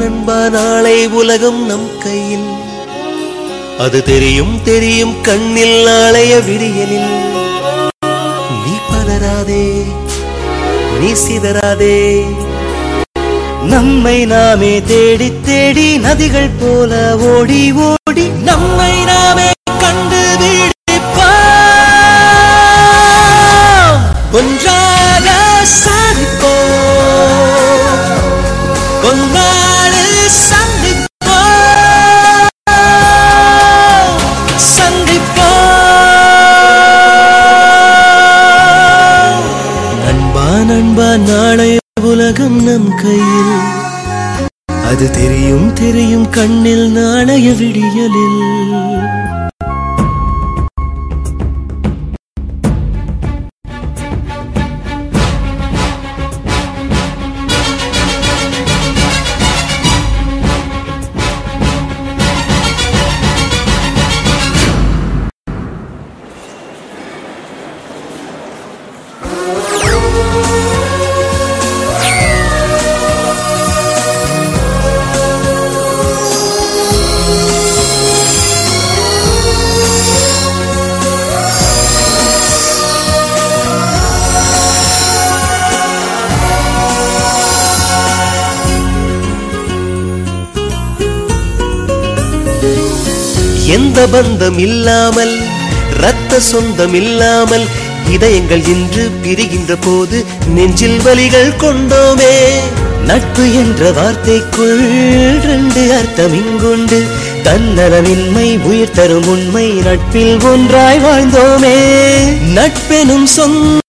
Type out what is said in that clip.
நண்பா நாளை உலகம் நம் கையில். அது தெரியும் தெரியும் கண்ணில் நாளைய விடியலில். நீ பதறாதே நீ சிதறாதே. நம்மை நாமே தேடி தேடி நதிகள் போல ஓடி உலகம் நம் கையில். அது தெரியும் தெரியும் கண்ணில் நாணய விடியலில். எந்த பந்தம் இல்லாமல் ரத்த சொந்தம் இல்லாமல் இதயங்கள் இன்று பிரிகின்ற போது நெஞ்சில் வலிகள் கொண்டோமே. நட்பு என்ற வார்த்தைக்குள் ரெண்டு அர்த்தம் இங்குண்டு. தன்னலமின்மை உயிர் தரும் உண்மை நட்பில் ஒன்றாய் வாழ்ந்தோமே. நட்பெனும் சொந்த